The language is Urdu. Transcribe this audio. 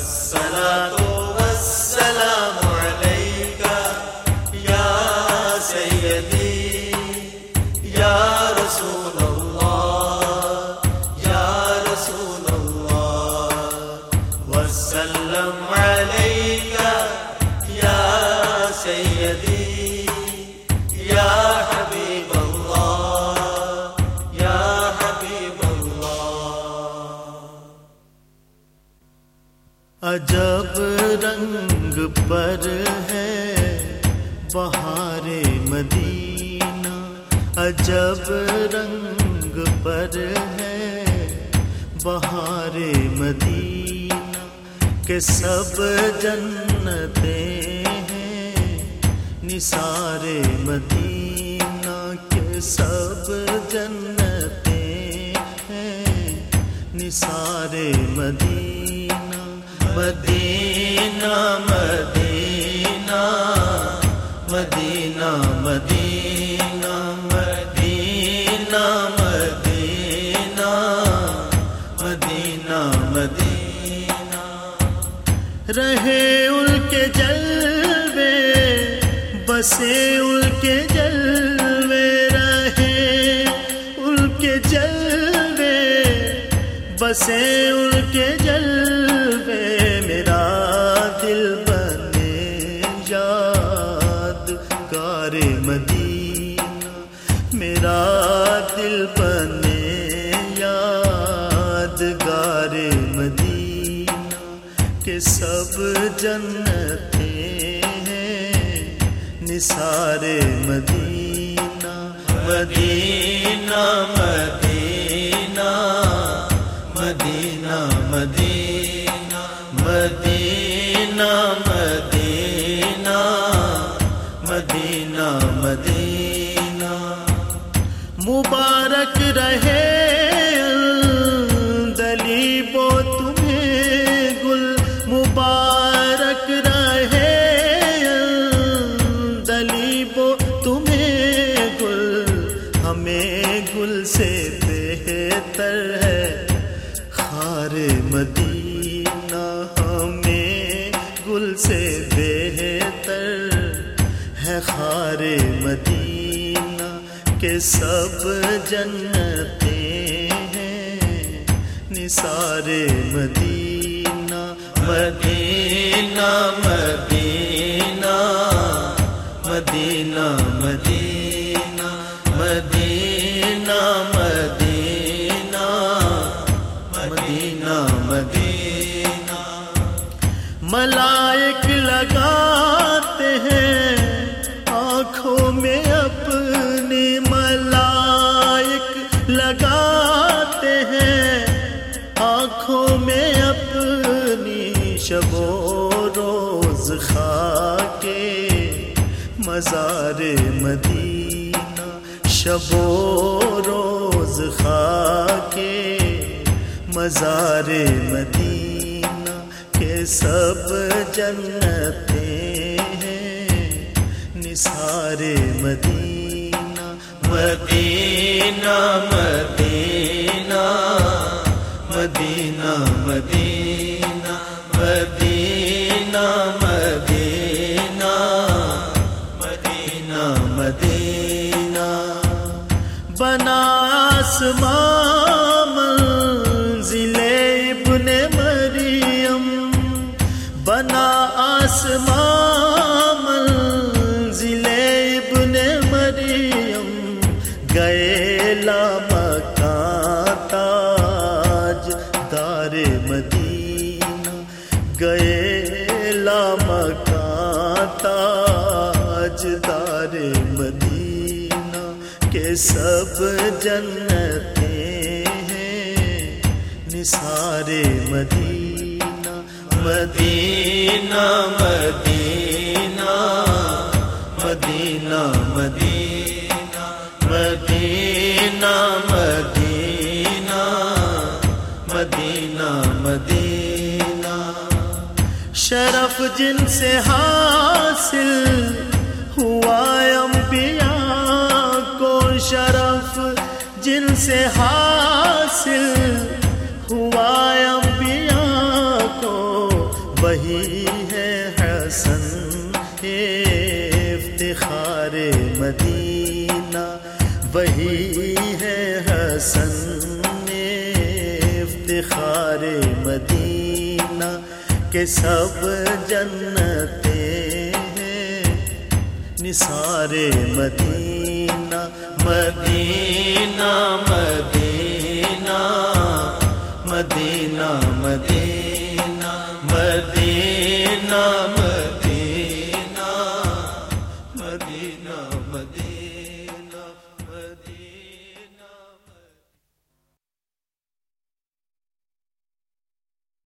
الصلاة رنگ پر ہے بہار مدینہ، عجب رنگ پر ہے بہار مدینہ، کہ سب جنتیں ہیں نثار مدینہ کے سب جنتیں ہیں نثار مدینہ۔ مدینہ مدینہ مدینہ مدینہ مدینہ مدینہ مدینہ مدینہ۔ رہے ال کے جلوے، بسے ال کے جلوے، رہے ال کے جلوے، بسے ال کے جلوے۔ مدینہ، میرا دل بنے یاد گار مدینہ، کہ سب جنتیں ہیں نثار مدینہ۔ مدینہ مدینہ مدینہ مدینہ مدینہ مدینہ۔ مدینہ مبارک رہے، دلی بو تمہیں گل مبارک رہے، دلی بو تمہیں گل ہمیں گل سے بہتر ہے۔ خار مدینہ ہمیں گل سے ہے خار مدینہ کے سب جنتیں ہیں۔ نثار مدینہ مدینہ مدینہ مدینہ مدینہ میں اپنی شب و روز خا کے مزار مدینہ شب و روز خا کے مزار مدینہ کے سب جنتیں ہیں نثار مدینہ مدینہ مدینہ مدینہ مدینہ مدینہ مدینہ مدینہ۔ مدینہ بنا آسمان، منزل ابن مریم۔ بنا آسمان، منزل ابن مریم۔ گئے لامکان تاج دار مدینہ کے سب جنتیں ہیں۔ نثار مدینہ مدینہ مدینہ مدینہ مدینہ۔ شرف جن سے حاصل ہوا انبیاء کو شرف جن سے حاصل ہوا انبیاء کو وہی ہے حسن افتخار مدینہ وہی ہے حسن افتخار مدینہ کے سب جنتے ہیں۔ نثار مدینہ مدینہ مدینہ مدینہ مدینہ مدینہ